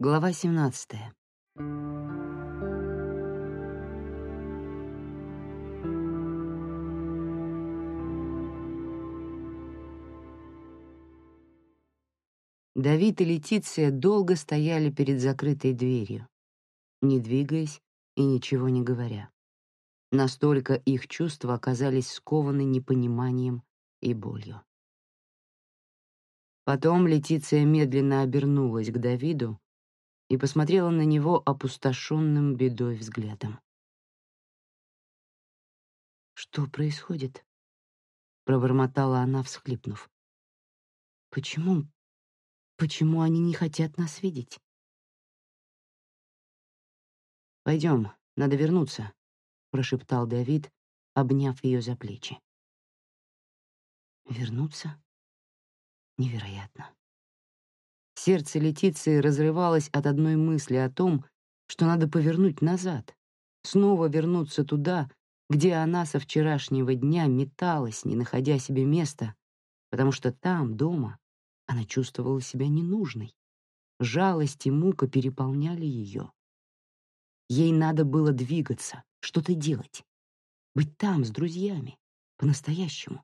Глава 17. Давид и Летиция долго стояли перед закрытой дверью, не двигаясь и ничего не говоря. Настолько их чувства оказались скованы непониманием и болью. Потом Летиция медленно обернулась к Давиду и посмотрела на него опустошенным бедой взглядом. «Что происходит?» — пробормотала она, всхлипнув. «Почему? Почему они не хотят нас видеть?» «Пойдем, надо вернуться», — прошептал Давид, обняв ее за плечи. «Вернуться? Невероятно. Сердце Летиции разрывалось от одной мысли о том, что надо повернуть назад, снова вернуться туда, где она со вчерашнего дня металась, не находя себе места, потому что там, дома, она чувствовала себя ненужной. Жалость и мука переполняли ее. Ей надо было двигаться, что-то делать. Быть там, с друзьями, по-настоящему.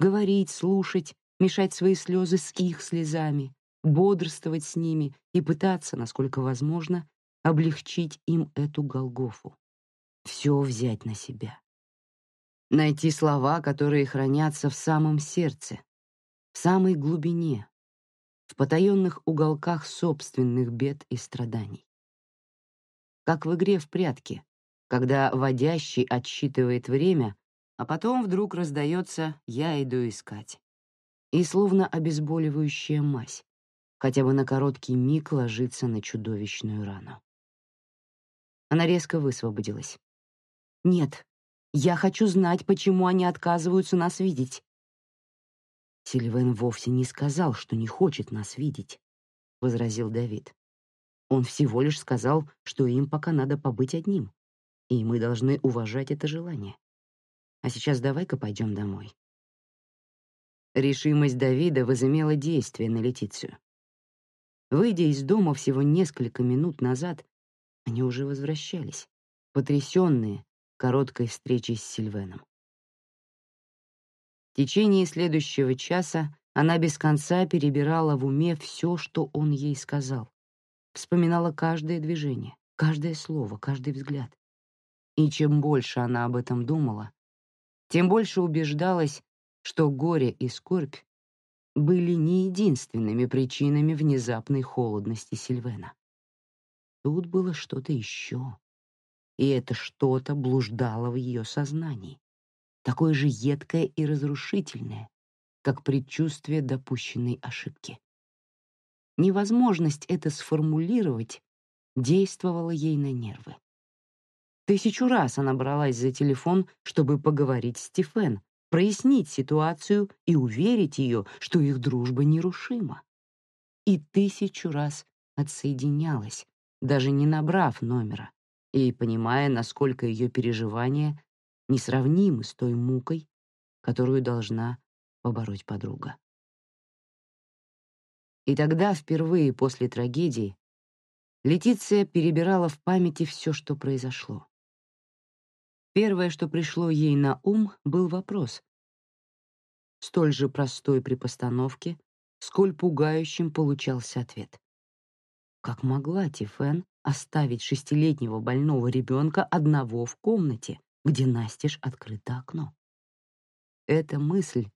Говорить, слушать, мешать свои слезы с их слезами, бодрствовать с ними и пытаться, насколько возможно, облегчить им эту Голгофу. Все взять на себя. Найти слова, которые хранятся в самом сердце, в самой глубине, в потаенных уголках собственных бед и страданий. Как в игре в прятки, когда водящий отсчитывает время, а потом вдруг раздается «я иду искать». И словно обезболивающая мазь, хотя бы на короткий миг ложится на чудовищную рану. Она резко высвободилась. «Нет, я хочу знать, почему они отказываются нас видеть». «Сильвен вовсе не сказал, что не хочет нас видеть», — возразил Давид. «Он всего лишь сказал, что им пока надо побыть одним, и мы должны уважать это желание. А сейчас давай-ка пойдем домой». Решимость Давида возымела действие на Летицию. Выйдя из дома всего несколько минут назад, они уже возвращались, потрясенные короткой встречей с Сильвеном. В течение следующего часа она без конца перебирала в уме все, что он ей сказал, вспоминала каждое движение, каждое слово, каждый взгляд. И чем больше она об этом думала, тем больше убеждалась, что горе и скорбь были не единственными причинами внезапной холодности Сильвена. Тут было что-то еще, и это что-то блуждало в ее сознании, такое же едкое и разрушительное, как предчувствие допущенной ошибки. Невозможность это сформулировать действовала ей на нервы. Тысячу раз она бралась за телефон, чтобы поговорить с Стефен, прояснить ситуацию и уверить ее, что их дружба нерушима. И тысячу раз отсоединялась, даже не набрав номера, и понимая, насколько ее переживания несравнимы с той мукой, которую должна побороть подруга. И тогда, впервые после трагедии, Летиция перебирала в памяти все, что произошло. Первое, что пришло ей на ум, был вопрос. Столь же простой при постановке, сколь пугающим получался ответ. Как могла Тифен оставить шестилетнего больного ребенка одного в комнате, где настежь открыто окно? Эта мысль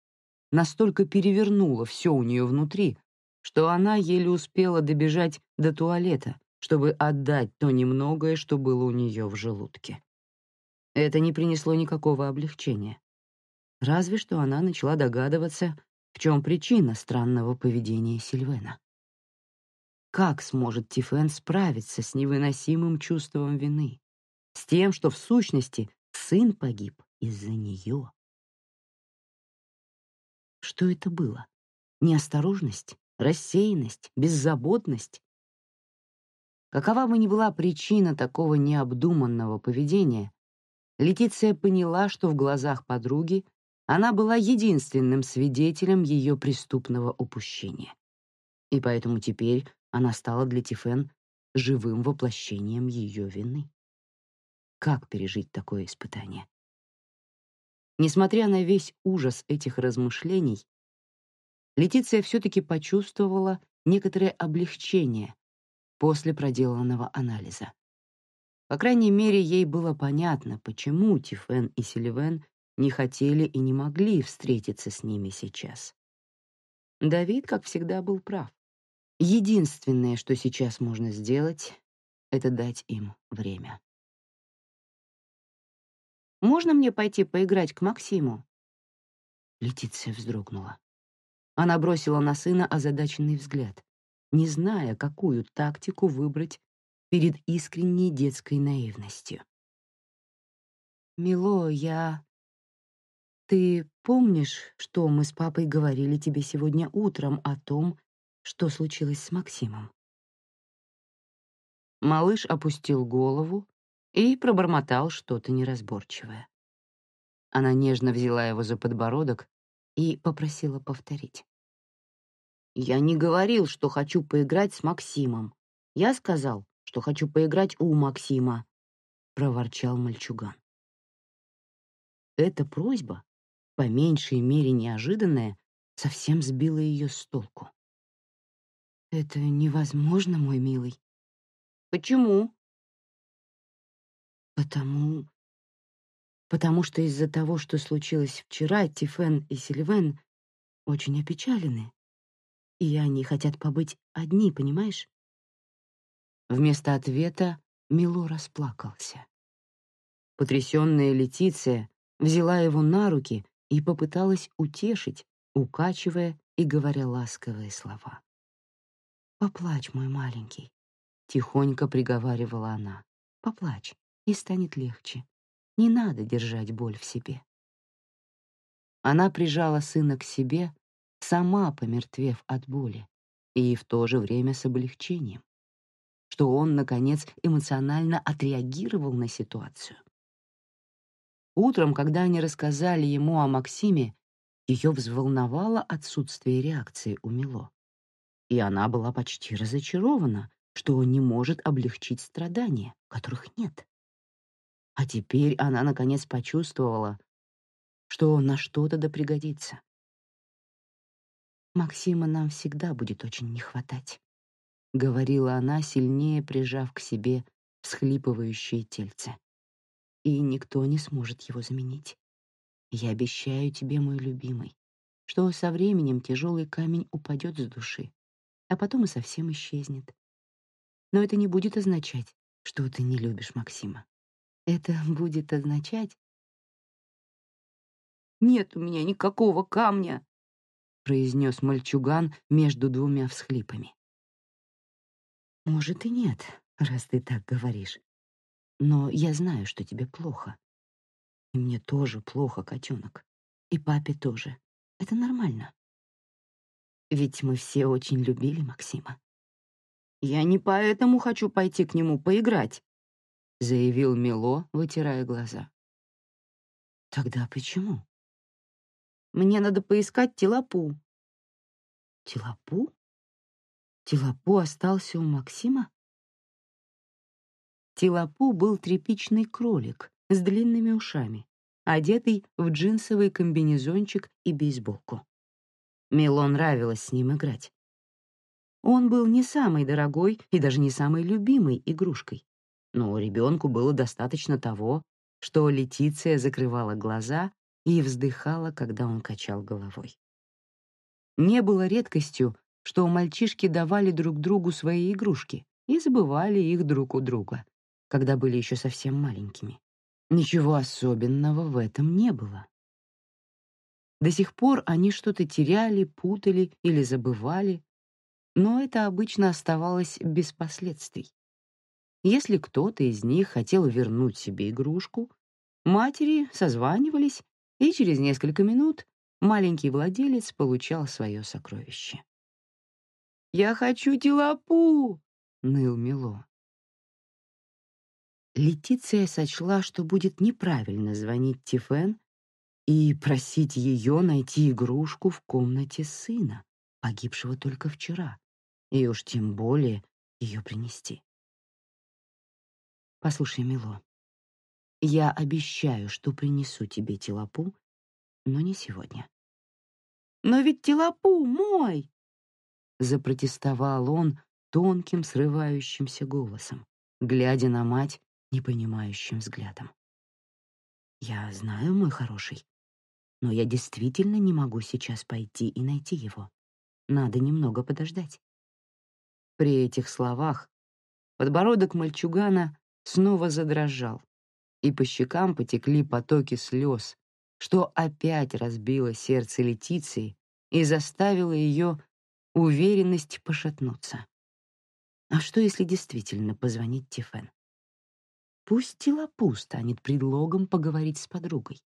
настолько перевернула все у нее внутри, что она еле успела добежать до туалета, чтобы отдать то немногое, что было у нее в желудке. Это не принесло никакого облегчения. Разве что она начала догадываться, в чем причина странного поведения Сильвена. Как сможет Тифен справиться с невыносимым чувством вины, с тем, что в сущности сын погиб из-за нее? Что это было? Неосторожность, рассеянность, беззаботность? Какова бы ни была причина такого необдуманного поведения, Летиция поняла, что в глазах подруги она была единственным свидетелем ее преступного упущения. И поэтому теперь она стала для Тифен живым воплощением ее вины. Как пережить такое испытание? Несмотря на весь ужас этих размышлений, Летиция все-таки почувствовала некоторое облегчение после проделанного анализа. По крайней мере, ей было понятно, почему Тифен и Сильвен не хотели и не могли встретиться с ними сейчас. Давид, как всегда, был прав. Единственное, что сейчас можно сделать, это дать им время. «Можно мне пойти поиграть к Максиму?» Летиция вздрогнула. Она бросила на сына озадаченный взгляд, не зная, какую тактику выбрать перед искренней детской наивностью. «Мило, я...» «Ты помнишь, что мы с папой говорили тебе сегодня утром о том, что случилось с Максимом?» Малыш опустил голову и пробормотал что-то неразборчивое. Она нежно взяла его за подбородок и попросила повторить. «Я не говорил, что хочу поиграть с Максимом. Я сказал, что хочу поиграть у Максима», — проворчал мальчуган. Эта просьба по меньшей мере неожиданная, совсем сбила ее с толку. «Это невозможно, мой милый». «Почему?» «Потому... потому что из-за того, что случилось вчера, Тифен и Сильвен очень опечалены, и они хотят побыть одни, понимаешь?» Вместо ответа Мило расплакался. Потрясённая Летиция взяла его на руки и попыталась утешить, укачивая и говоря ласковые слова. «Поплачь, мой маленький», — тихонько приговаривала она. «Поплачь, и станет легче. Не надо держать боль в себе». Она прижала сына к себе, сама помертвев от боли, и в то же время с облегчением, что он, наконец, эмоционально отреагировал на ситуацию. Утром, когда они рассказали ему о Максиме, ее взволновало отсутствие реакции у Мило. И она была почти разочарована, что он не может облегчить страдания, которых нет. А теперь она наконец почувствовала, что на что-то да пригодится. «Максима нам всегда будет очень не хватать», — говорила она, сильнее прижав к себе всхлипывающее тельце и никто не сможет его заменить. Я обещаю тебе, мой любимый, что со временем тяжелый камень упадет с души, а потом и совсем исчезнет. Но это не будет означать, что ты не любишь Максима. Это будет означать... «Нет у меня никакого камня!» — произнес мальчуган между двумя всхлипами. «Может и нет, раз ты так говоришь. Но я знаю, что тебе плохо. И мне тоже плохо, котенок. И папе тоже. Это нормально. Ведь мы все очень любили Максима. «Я не поэтому хочу пойти к нему поиграть», — заявил Мило, вытирая глаза. «Тогда почему?» «Мне надо поискать Тилапу». «Тилапу? Тилапу остался у Максима?» Тилапу был тряпичный кролик с длинными ушами, одетый в джинсовый комбинезончик и бейсболку. Мило нравилось с ним играть. Он был не самой дорогой и даже не самой любимой игрушкой, но ребенку было достаточно того, что Летиция закрывала глаза и вздыхала, когда он качал головой. Не было редкостью, что мальчишки давали друг другу свои игрушки и забывали их друг у друга, когда были еще совсем маленькими. Ничего особенного в этом не было. До сих пор они что-то теряли, путали или забывали, но это обычно оставалось без последствий. Если кто-то из них хотел вернуть себе игрушку, матери созванивались, и через несколько минут маленький владелец получал свое сокровище. «Я хочу тилапу!» — ныл Мило. Летиция сочла, что будет неправильно звонить Тифен и просить ее найти игрушку в комнате сына, погибшего только вчера, и уж тем более ее принести. Послушай, Мило, я обещаю, что принесу тебе телопу, но не сегодня. Но ведь телопу мой! Запротестовал он тонким, срывающимся голосом, глядя на мать непонимающим взглядом. Я знаю, мой хороший, но я действительно не могу сейчас пойти и найти его. Надо немного подождать. При этих словах подбородок мальчугана снова задрожал, и по щекам потекли потоки слез, что опять разбило сердце Летиции и заставило ее уверенность пошатнуться. А что, если действительно позвонить Тифен? Пусть Тилапу станет предлогом поговорить с подругой.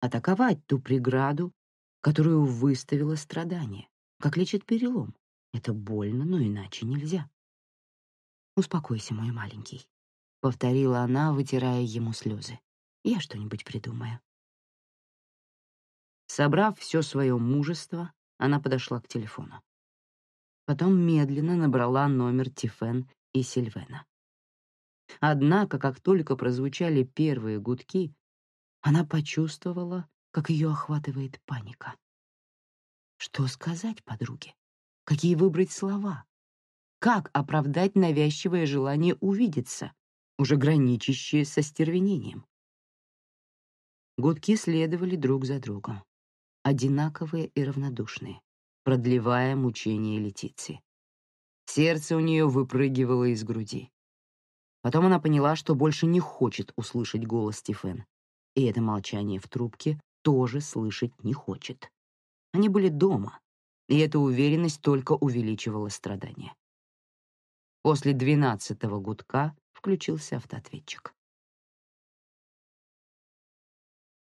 Атаковать ту преграду, которую выставило страдание, как лечит перелом. Это больно, но иначе нельзя. «Успокойся, мой маленький», — повторила она, вытирая ему слезы. «Я что-нибудь придумаю». Собрав все свое мужество, она подошла к телефону. Потом медленно набрала номер Тифен и Сильвена. Однако, как только прозвучали первые гудки, она почувствовала, как ее охватывает паника. Что сказать подруге? Какие выбрать слова? Как оправдать навязчивое желание увидеться, уже граничащее со стервенением? Гудки следовали друг за другом, одинаковые и равнодушные, продлевая мучения Летиции. Сердце у нее выпрыгивало из груди. Потом она поняла, что больше не хочет услышать голос Стефен, и это молчание в трубке тоже слышать не хочет. Они были дома, и эта уверенность только увеличивала страдания. После двенадцатого гудка включился автоответчик.